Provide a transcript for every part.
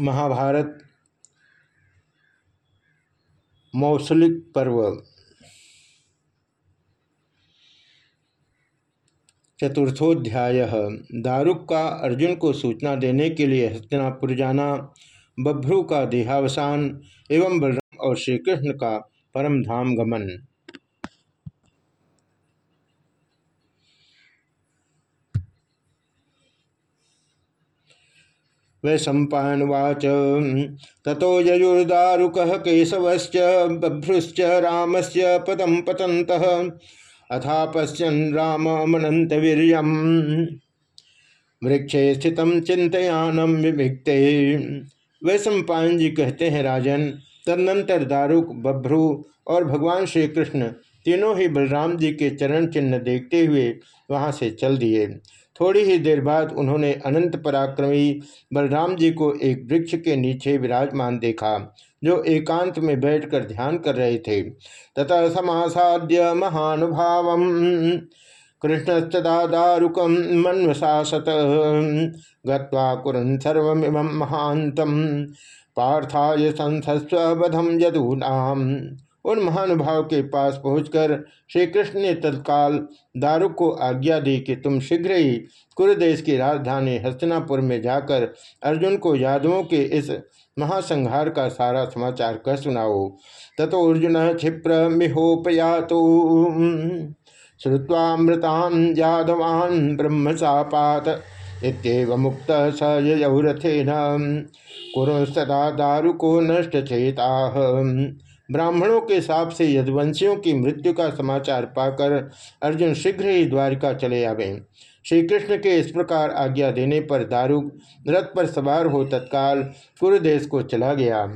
महाभारत मौसलिक पर्व चतुर्थोध्याय। दारुक का अर्जुन को सूचना देने के लिए हस्तिनापुर जाना, बभ्रू का देहावसान एवं बलराम और श्रीकृष्ण का परम धाम गमन। वै सम्पावाच ततो ययुर्दारुक केशवश्च, बभ्रुश्च, रामस्य पदम पतंत अथा पश्यन् राममनंत वीर्यम वृक्षे स्थित चिंतयानम विमिक्ते वे सम्पायन जी कहते हैं, राजन, तदनंतर दारुक, बभ्रु और भगवान श्री कृष्ण तीनों ही बलराम जी के चरण चिन्ह देखते हुए वहाँ से चल दिए। थोड़ी ही देर बाद उन्होंने अनंत पराक्रमी बलराम जी को एक वृक्ष के नीचे विराजमान देखा, जो एकांत में बैठकर ध्यान कर रहे थे। तथा समासाद्य महानुभाव कृष्णस्तदा दारुकम मन्वशासत, गत्वा कुरन सर्वमिम महांतम पार्थाय संसस्वधम यदूनाम। उन महानुभाव के पास पहुंचकर श्री कृष्ण ने तत्काल दारुक को आज्ञा दी कि तुम शीघ्र ही कुरुदेश की राजधानी हस्तिनापुर में जाकर अर्जुन को यादवों के इस महासंहार का सारा समाचार कह सुनाओ। ततो अर्जुन क्षिप्र मिहोपया तो श्रुवामृतान यादवान ब्रह्म सापात इतव मुक्त स यौरथेन कुरु सदा दारुको नष्ट चेता। ब्राह्मणों के साप से यदवंशियों की मृत्यु का समाचार पाकर अर्जुन शीघ्र ही द्वारिका चले आवे। श्री कृष्ण के इस प्रकार आज्ञा देने पर दारुक रथ पर सवार हो तत्काल कुरुदेश को चला गया।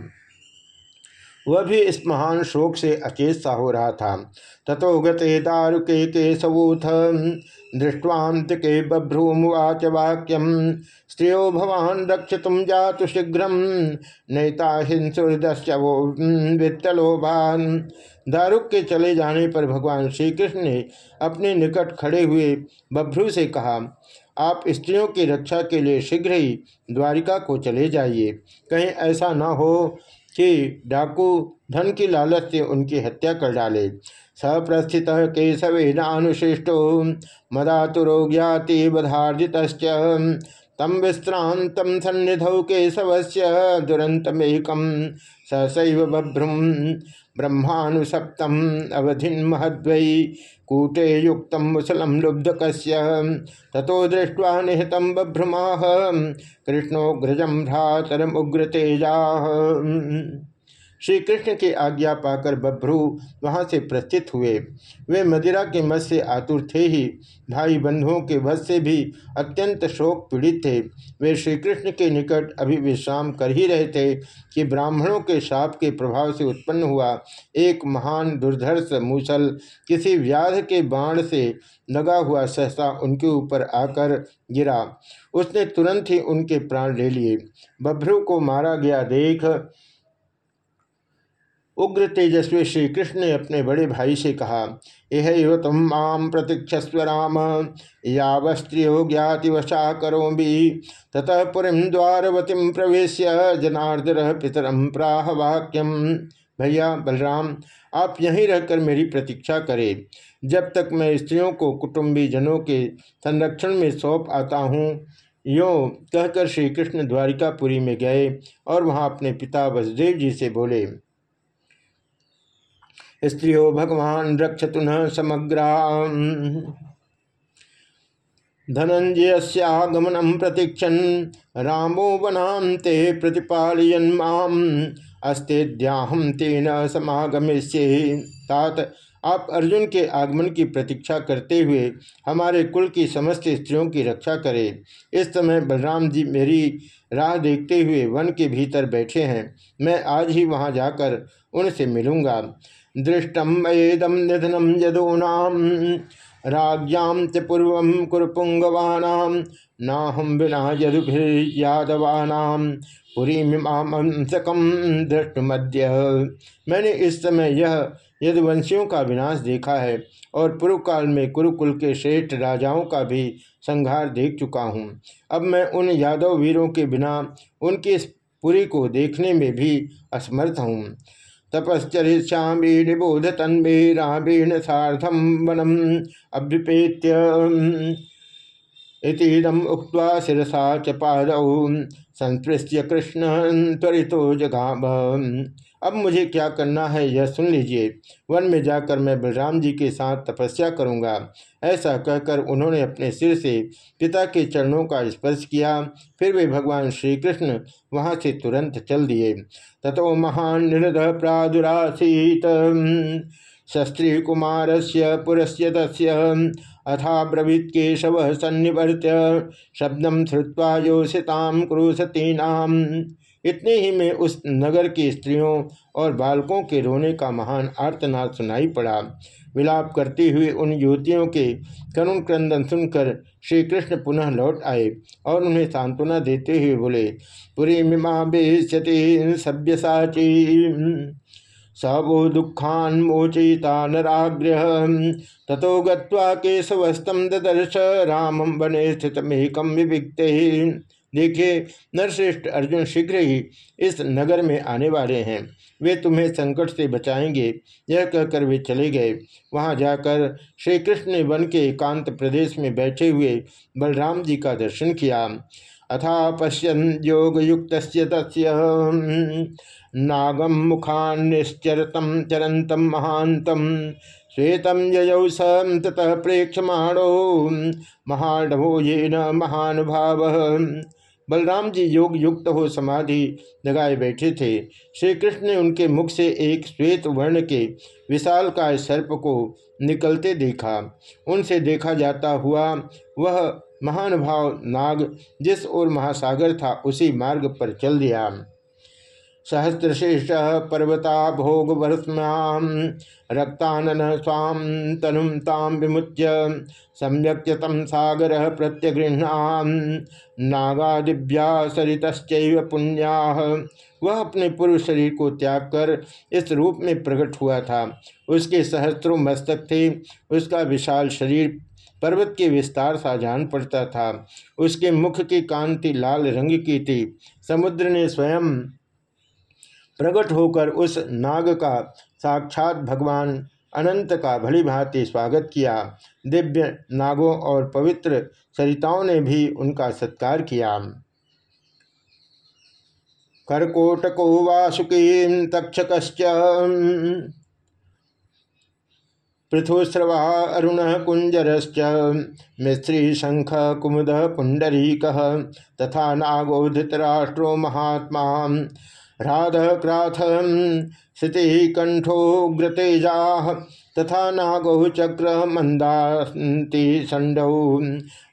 वह भी इस महान शोक से अचेत सा हो रहा था। तथो गते दारुके केशवूथ दृष्टवांत के बभ्रूमुवाच वाक्यम, स्त्रियो भवान रक्ष तुम जातु शीघ्र नैता हिंसुदस्यवो वित्तलोभान। दारुक के चले जाने पर भगवान श्री कृष्ण ने अपने निकट खड़े हुए बभ्रू से कहा, आप स्त्रियों की रक्षा के लिए शीघ्र ही द्वारिका को चले जाइए। कहीं ऐसा न हो कि डाकू धन की लालच से उनकी हत्या कर डाले। सप्रस्थित केशवेनानुशिष्टो मदातुरो ज्ञाति बधार्जित तम विश्रांत सन्निधौ केशवस्थ दुरंतमेकम सहसैव बभ्रुम। ब्रह्मानुसप्तम अवधिन महद्वयी कूटे युक्त मुसलम लुब्धक तथो दृष्ट्वा निहत बभ्रुमा भ्रातरमुग्र भ्रातरमुग्रतेजा। श्री कृष्ण की आज्ञा पाकर बभ्रू वहाँ से प्रस्थित हुए। वे मदिरा के मत से आतुर थे ही। भाई बंधुओं के वध से भी अत्यंत शोक पीड़ित थे। वे श्री कृष्ण के निकट अभी विश्राम कर ही रहे थे कि ब्राह्मणों के शाप के प्रभाव से उत्पन्न हुआ एक महान दुर्धर्ष मूसल किसी व्याध के बाण से लगा हुआ सहसा उनके ऊपर आकर गिरा। उसने तुरंत ही उनके प्राण ले लिए। बभ्रू को मारा गया देख उग्र तेजस्वी श्री कृष्ण ने अपने बड़े भाई से कहा यह तुम माम प्रतीक्षस्व राम या यावस्त्रियो ज्ञातिवशा करो भी ततः पुरी द्वारवती प्रवेश जनार्दन पितरम प्राह वाक्यम भैया बलराम, आप यहीं रहकर मेरी प्रतीक्षा करें। जब तक मैं स्त्रियों को कुटुंबी जनों के संरक्षण में सौंप आता हूँ, यो कहकर श्री कृष्ण द्वारिकापुरी में गए और वहाँ अपने पिता वसुदेव जी से बोले स्त्रियो भगवान रक्षतु न समग्रा धनंजयगमनम प्रतीक्षन, रामो वनाते प्रतिपालयन माम। अस्तेद्याहम तेन समागमिष्ये। तात, आप अर्जुन के आगमन की प्रतीक्षा करते हुए हमारे कुल की समस्त स्त्रियों की रक्षा करें। इस समय बलराम जी मेरी राह देखते हुए वन के भीतर बैठे हैं। मैं आज ही वहाँ जाकर उनसे मिलूँगा। दृष्टम मयेदम निधनम यदूनाम राज्ञाम च पूर्व कुरुपुंगवानाम नाहम बिना यदुभिर्यादवानाम पुरी मीमांसकम दृष्टमद्य। मैंने इस समय यह यदुवंशियों का विनाश देखा है और पूर्व काल में कुरुकुल के श्रेष्ठ राजाओं का भी संहार देख चुका हूँ। अब मैं उन यादव वीरों के बिना उनकी पुरी को देखने में भी असमर्थ हूँ। तपश्चरिष्यामी निबोध तन्मे रामेण साधम वनम अभ्युपेत्य इतिदम उक्त शिरसा च पाद संस्पृश्य कृष्ण त्वरितो जगाम। अब मुझे क्या करना है यह सुन लीजिए। वन में जाकर मैं बलराम जी के साथ तपस्या करूँगा। ऐसा कहकर उन्होंने अपने सिर से पिता के चरणों का स्पर्श किया। फिर वे भगवान श्री कृष्ण वहाँ से तुरंत चल दिए। तथो महान निरध प्रादुरासीत। शस्त्री कुमार से पुरस्य तस्य। अथा ब्रवीत केशव सन्निवर्त्य शब्दम श्रुवा योषिताम क्रूसतीनाम इतने ही में उस नगर की स्त्रियों और बालकों के रोने का महान आर्तनाद सुनाई पड़ा। विलाप करती हुई उन युवतियों के करुण क्रंदन सुनकर श्री कृष्ण पुनः लौट आए और उन्हें सांत्वना देते हुए बोले पुरी मिमा बेस्यति सभ्यसाची। सबो दुखान मोचिता नाग्रह तथो गत्वा केशवस्तम ददर्श रामम बने स्थितमेकम विविक्ते। देखिए, नरश्रेष्ठ अर्जुन शीघ्र ही इस नगर में आने वाले हैं। वे तुम्हें संकट से बचाएँगे। यह कहकर वे चले गए। वहाँ जाकर श्री कृष्ण ने वन के एकांत प्रदेश में बैठे हुए बलराम जी का दर्शन किया। अथा पश्यन योग युक्त नागम मुखान निश्चरतम चरंतम महांतम श्वेतम ययौ सम ततः प्रेक्षमाणो। महाडभो ये न महानुभाव। बलराम जी योग युक्त हो समाधि लगाए बैठे थे। श्री कृष्ण ने उनके मुख से एक श्वेत वर्ण के विशाल का सर्प को निकलते देखा। उनसे देखा जाता हुआ, वह महानुभाव नाग जिस ओर महासागर था, उसी मार्ग पर चल दिया। सहस्रशेष पर्वता भोग वर्ष्म्याम रक्तानन स्वाम तनुम ताम विमुच्य, सम्यक तम सागर प्रत्यगृहणाम नागादिव्या सरित पुण्या। वह अपने पूर्व शरीर को त्याग कर इस रूप में प्रकट हुआ था। उसके सहस्त्रों मस्तक थे, उसका विशाल शरीर पर्वत के विस्तार सा जान पड़ता था। उसके मुख की कांति लाल रंग की थी। समुद्र ने स्वयं प्रकट होकर उस नाग का साक्षात भगवान अनंत का भली भांति स्वागत किया। दिव्य नागों और पवित्र सरिताओं ने भी उनका सत्कार किया। करकोटको वासुकी तक्षक पृथुस्रवा अरुण कुंजरश्च मिस्त्री शंख कुमुद पुंडरीक तथा नागो धृतराष्ट्रो महात्मा ह्राद क्राथ स्थिति तथा नागौ चक्र मंदाती संडौ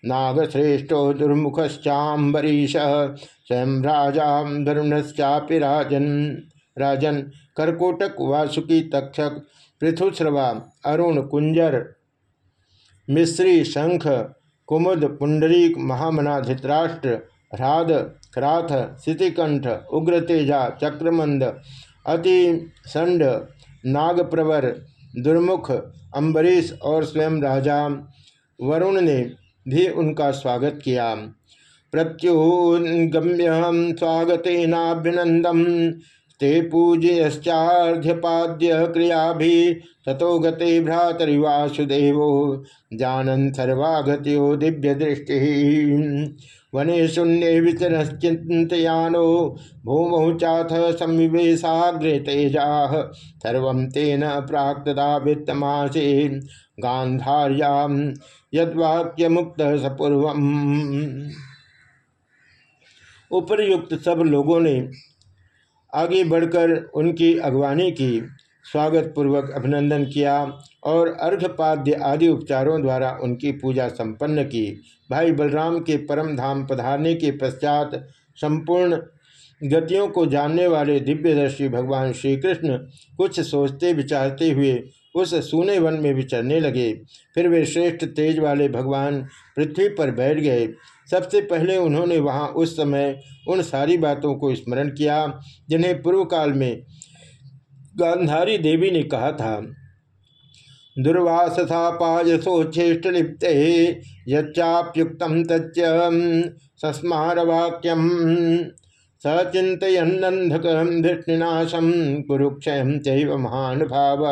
नागश्रेष्ठो दुर्मुखश्चाबरीश स्वयं राजा धरुणश्चापि राजन राजन करकोटक वासुकी तक्षक पृथुश्रवा अरुण कुंजर मिश्री शंख, कुमुद पुंडरीक महामना धृतराष्ट्र ह्राद क्राथ स्थितिकंठ उग्रतेजा, चक्रमंद, अति संड, नागप्रवर, दुर्मुख अम्बरीश और स्वयं राजा वरुण ने भी उनका स्वागत किया। प्रत्युगम्य स्वागतेनाभिनंदम ते पूजयश्चार्ध्यपाद्य क्रिया भी तथो गते भ्रातरिवासुदेव जानन सर्वागत्यो दिव्य दृष्टि वने शून्य विचरश्चिंतयानो भूमौ चाथ संविवेशाग्रे तेजा। सर्व तेन प्राक्तदा वित्तमासे गांधार्याम यद्वाक्य मुक्त सपूर्व उपरयुक्त सब लोगों ने आगे बढ़कर उनकी अगवानी की स्वागत पूर्वक अभिनंदन किया और अर्घपाद्य आदि उपचारों द्वारा उनकी पूजा संपन्न की। भाई बलराम के परम धाम पधारने के पश्चात संपूर्ण गतियों को जानने वाले दिव्यदर्शी भगवान श्री कृष्ण कुछ सोचते विचारते हुए उस सूने वन में विचरने लगे। फिर वे श्रेष्ठ तेज वाले भगवान पृथ्वी पर बैठ गए। सबसे पहले उन्होंने वहाँ उस समय उन सारी बातों को स्मरण किया, जिन्हें पूर्व काल में गांधारी देवी ने कहा था। दुर्वासथा पायसोच्छेष्ट लिप्ते, यच्चाप्युक्त तच्च सस्मार वाक्यम सचिंतनंधक धृष्णिनाशम कुरुक्षय चैव महान भाव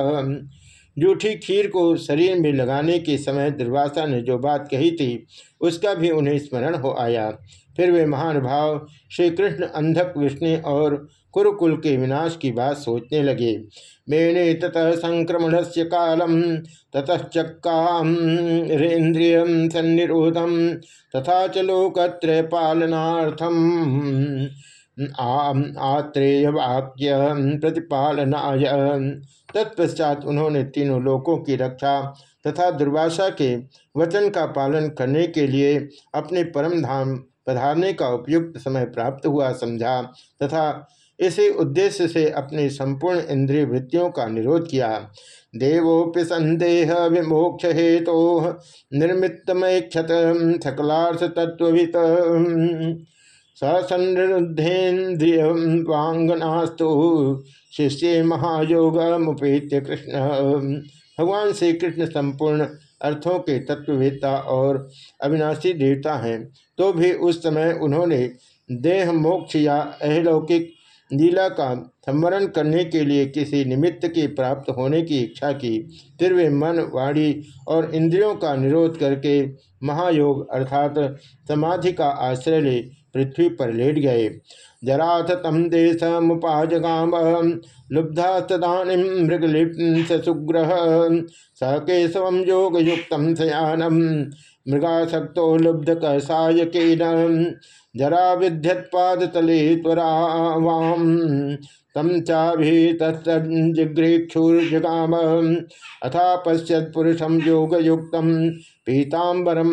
जूठी खीर को शरीर में लगाने के समय दुर्वासा ने जो बात कही थी, उसका भी उन्हें स्मरण हो आया। फिर वे महान भाव श्री कृष्ण अंधक विष्णु और कुरुकुल के विनाश की बात सोचने लगे। मेने ततः संक्रमण से कालम ततश्चक्रेन्द्रिय सन्निरोधम, तथा च लोकत्रय पालनार्थम आत्रेय वाक्य प्रतिपालनाय। तत्पश्चात उन्होंने तीनों लोकों की रक्षा तथा दुर्वासा के वचन का पालन करने के लिए अपने परम धाम पधारने का उपयुक्त समय प्राप्त हुआ समझा तथा इसी उद्देश्य से अपनी संपूर्ण इंद्रिय वृत्तियों का निरोध किया। देवोपि संदेह विमोक्ष हेतु तो निर्मितमैक्षत सकलार्थ तत्वित सन्निरुद्धेन्द्रियवांगनास्तु शिष्य महायोग मुपेत्य कृष्ण। भगवान श्री कृष्ण संपूर्ण अर्थों के तत्ववेत्ता और अविनाशी देवता हैं तो भी उस समय उन्होंने देह, मोक्ष या अहलौकिक लीला का संवरण करने के लिए किसी निमित्त की प्राप्त होने की इच्छा की। फिर वे मन, वाणी और इंद्रियों का निरोध करके महायोग अर्थात समाधि का आश्रय ले पृथ्वी पर लेट गए। जराथ तम देश मुपाजगाम लुब्धा तदानी मृगलिप सुग्रह, स केशव योग युक्त सयानम मृगाशक्तो लुब्ध कसायकेन जरा विद्यत्पाद तले त्वरावाम तम चाभि तत्जिघ्रेक्षुर्जगाम अथा पश्यत पुरुषम योग युक्त पीताम्बरम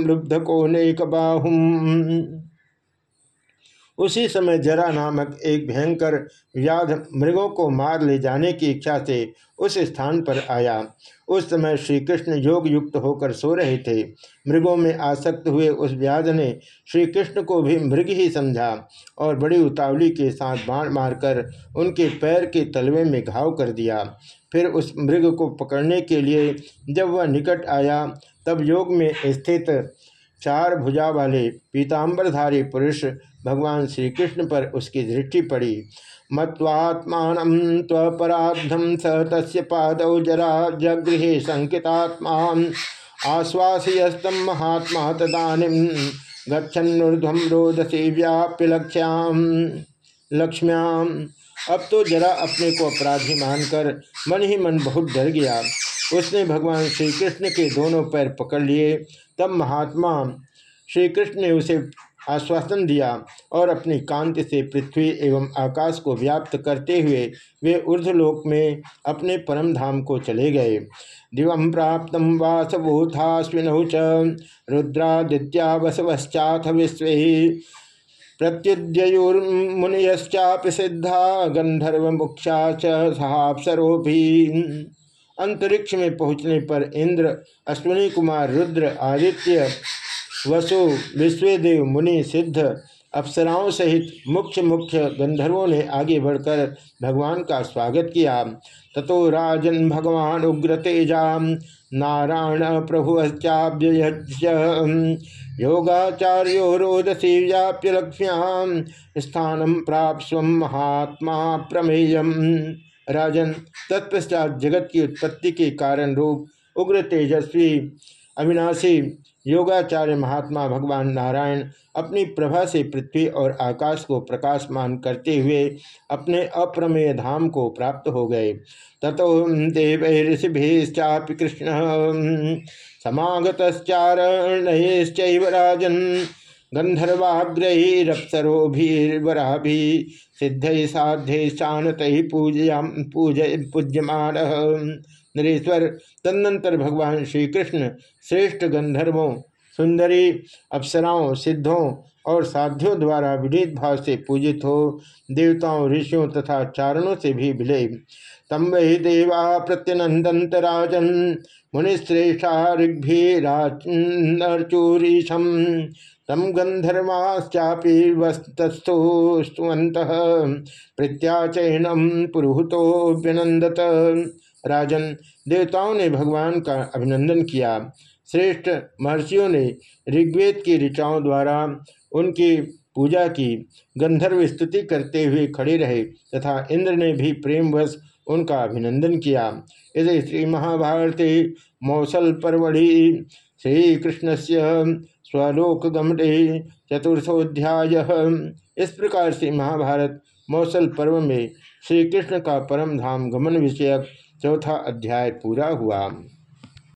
उसी समय जरा नामक एक भयंकर व्याध मृगों को मार ले जाने की इच्छा से उस स्थान पर आया। उस समय श्री कृष्ण योग युक्त होकर सो रहे थे। मृगों में आसक्त हुए उस व्याध ने श्री कृष्ण को भी मृग ही समझा और बड़ी उतावली के साथ बाण मारकर उनके पैर के तलवे में घाव कर दिया। फिर उस मृग को पकड़ने के लिए जब वह निकट आया, तब योग में स्थित चार भुजा वाले पीताम्बरधारी पुरुष भगवान श्री कृष्ण पर उसकी दृष्टि पड़ी। मत्वात्मान स तस् पाद जरा जगृहे संकितात्मा आश्वासयस्तम महात्मा तदानीम गच्छन्नुर्ध्वम रोदसी व्याप्य लक्ष्याम लक्ष्म्याम अब तो जरा अपने को अपराधी मानकर मन ही मन बहुत डर गया। उसने भगवान श्री कृष्ण के दोनों पैर पकड़ लिए तब महात्मा श्री कृष्ण ने उसे आश्वासन दिया और अपनी कांति से पृथ्वी एवं आकाश को व्याप्त करते हुए वे ऊर्धलोक में अपने परम धाम को चले गए। दिव प्राप्त वासभूताश्विनौ च रुद्रादित्या वसवश्चाथ विश्व प्रत्युद्युर्मुनियश्चापि सिद्धा गंधर्व मुख्या चहापसरो भी अंतरिक्ष में पहुँचने पर इंद्र, अश्विनी कुमार, रुद्र, आदित्य, वसु, विश्वदेव, मुनि, सिद्ध अप्सराओं सहित मुख्य मुख्य गंधर्वों ने आगे बढ़कर भगवान का स्वागत किया। ततो राजन भगवान उग्र तेजा नारायण प्रभु योगाचार्यो रोदसी व्याप्य लक्ष्म्याम स्थानम प्राप्त महात्मा प्रमेय राजन तत्पश्चात जगत की उत्पत्ति के कारण रूप, उग्र तेजस्वी, अविनाशी, योगाचार्य महात्मा भगवान नारायण अपनी प्रभा से पृथ्वी और आकाश को प्रकाशमान करते हुए अपने अप्रमेय धाम को प्राप्त हो गए। ततो देव ऋषिभिश्चापि कृष्ण। समागतश्चारणश्च राजन। भी सिद्ध साध्य शानत ही पूजया पूज पूज्यमान। नरेश्वर, तदनंतर भगवान श्री कृष्ण श्रेष्ठ गंधर्वों सुंदरी अप्सराओं, सिद्धों और साध्यों द्वारा विनीत भाव से पूजित हो, देवताओं, ऋषियों तथा चारणों से भी मिले। तम वही देवा प्रत्यनंदंत राजन, मुनिश्रेष्ठा ऋग्भीराचूरीशम तम गंधर्वाश्चापी वस्तुस्तुवंत प्रत्याचयनम पुरुहतो व्यनंदत राजन देवताओं ने भगवान का अभिनंदन किया। श्रेष्ठ महर्षियों ने ऋग्वेद की ऋचाओं द्वारा उनकी पूजा की। गंधर्व स्तुति करते हुए खड़े रहे तथा इंद्र ने भी प्रेमवश उनका अभिनंदन किया। इस श्री महाभारती मौसल परवढ़ि श्री कृष्ण से स्वलोक गमटे चतुर्थोध्याय। इस प्रकार से महाभारत मौसल पर्व में श्री कृष्ण का परम धाम गमन विषयक चौथा अध्याय पूरा हुआ।